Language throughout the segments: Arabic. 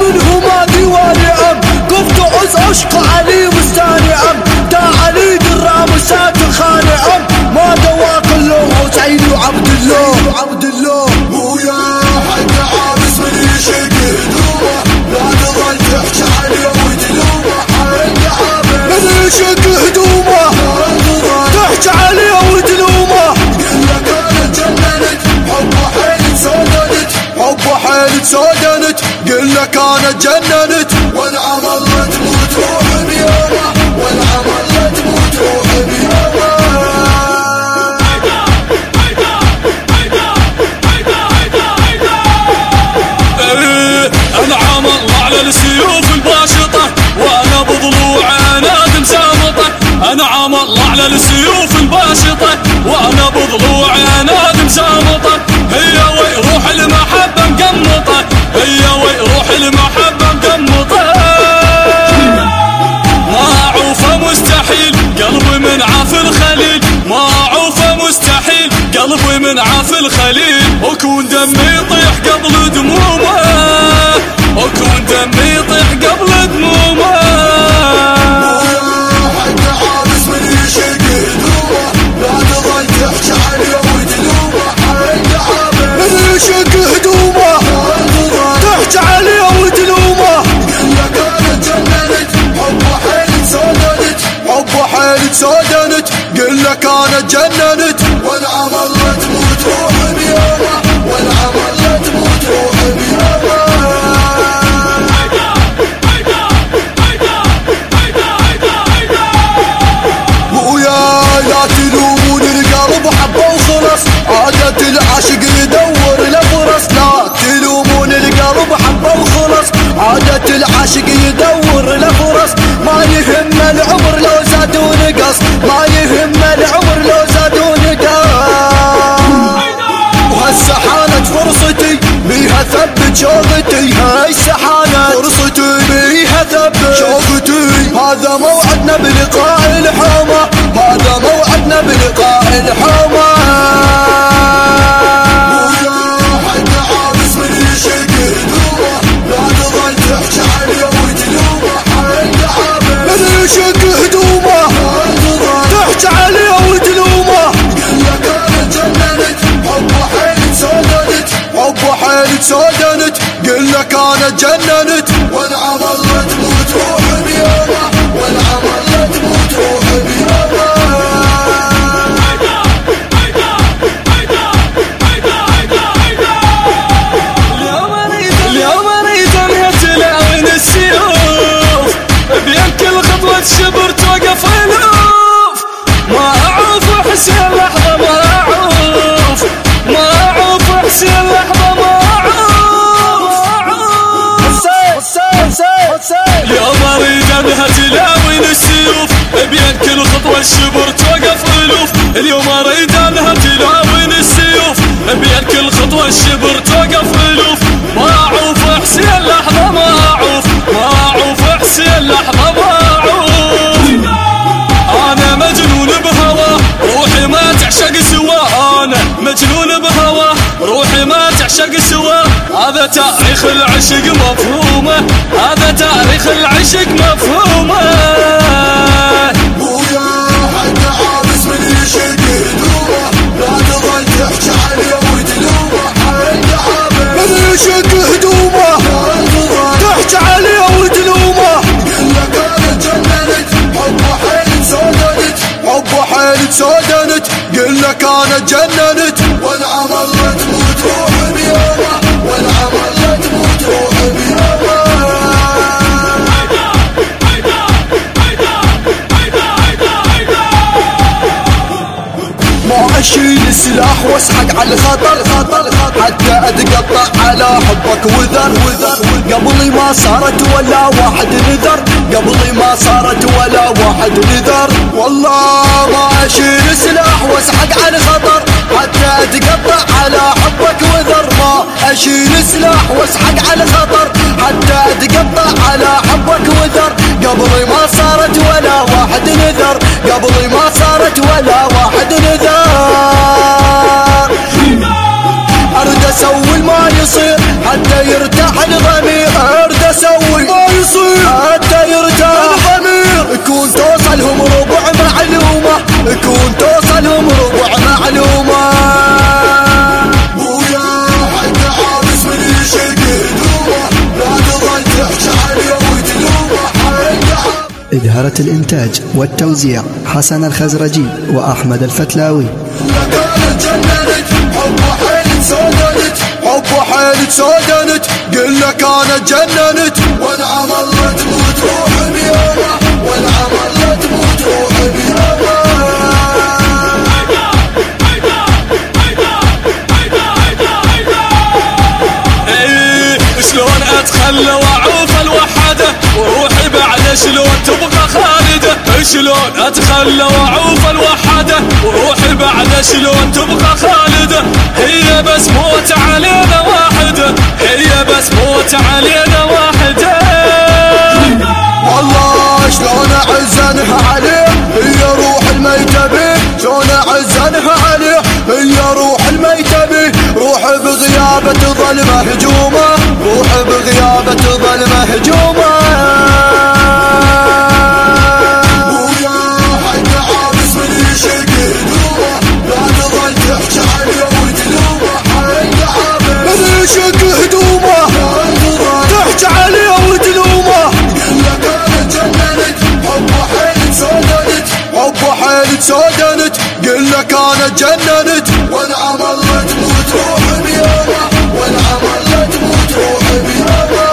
منهما ديواني ام قفت عز عشق علي مستاني ام دا علي خاني ام ما دوا كلهم وسعيد وعبد الله عبد الله. ويا حق عابس من هدومه لا تظل تحكي عليه وتلومه حق عابس من هدومه تحكي عليه وتلومه جننت. حبه حيل حبه حيل قل لك أنا جننت والعمل تموت روح قلبي من عاف الخليل. وكون دمي يطيح قبل دمومه. وكون دمي يطيح قبل دمومه. سودنت قل لك أنا جننت. والعمل لا تموت روح بيومه والعمل لا تموت روح بيومه ويا لا تلومون القلب حبه وخلص عادة العاشق يدور له فرص لا تلومون القلب حبه وخلص عادة العاشق يدور له فرص ما يهم شوقتي هاي سحانت فرصتي بيها ثبت شوقتي هذا موعدنا بلقاء. أنا جننت والعمل لا تموت روح تموت اليوم تلاعن السيوف. خطوة انهي تلاعن السيوف بين كل خطوة شبر توقف ألوف. اليوم أريد انهي تلاعن السيوف بين كل خطوة شبر توقف ألوف. ما أعوف حسين لحظة ما أعوف. ما أعوف حسين لحظة ما أعوف. أنا مجنون بهواه. روحي ما تعشق سواه. أنا مجنون بهواه. روحي ما تعشق سواه. هذا تاريخ العشق هذا تاريخ العشق مفهومة. ويا عابس من هدومه لا تظل عليه عابس من هدومه عليه لك أنا جننت حبه سودنت حبه لك أنا جننت. على الخطر خطر حتى أتقطع على حبك وذر وذر قبلي ما صارت ولا واحد نذر قبلي ما صارت ولا واحد نذر. والله ما أشيل سلاح وأسحق على الخطر حتى أتقطع على حبك وذر. ما أشيل سلاح وأسحق على الخطر حتى أتقطع على حبك وذر. قبلي ما صارت ولا واحد نذر قبلي ما صارت ولا واحد نذر. سوي ما يصير حتى يرتاح الضمير أرد أسوي ما يصير حتى يرتاح الضمير يكون توصلهم ربع معلومة. يكون توصلهم ربع معلومة. إدارة الإنتاج والتوزيع حسن الخزرجي وأحمد الفتلاوي. حب حيل تسودنت قل لك أنا جننت والعم الله تموت روح بيومه والعم الله تموت روح إيه شلون أتخلى وأعوف الوحدة؟ وروحي بعد شلون تبقى خالدة؟ هي بس موت هي موت علينا واحدة. والله شلون أعزنها عليه؟ هي روح الميتة به شلون أعزنها عليه؟ هي روح الميتة به روح بغيابة تظل قل لك أنا جننت. والعم الله تموت روح بيومه والعم الله تموت بيومه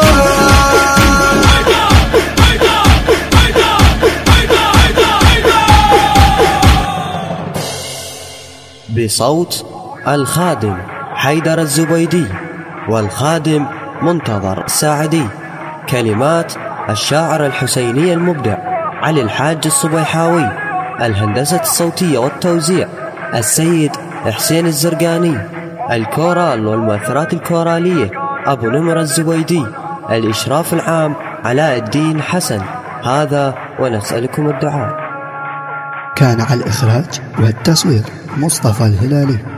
بصوت الخادم حيدر الزبيدي والخادم منتظر الساعدي كلمات الشاعر الحسيني المبدع علي الحاج الصبيحاوي. الهندسة الصوتية والتوزيع السيد حسين الزرقاني الكورال والمؤثرات الكورالية أبو نمر الزبيدي الإشراف العام علاء الدين حسن. هذا ونسألكم الدعاء. كان على الإخراج والتصوير مصطفى الهلالي.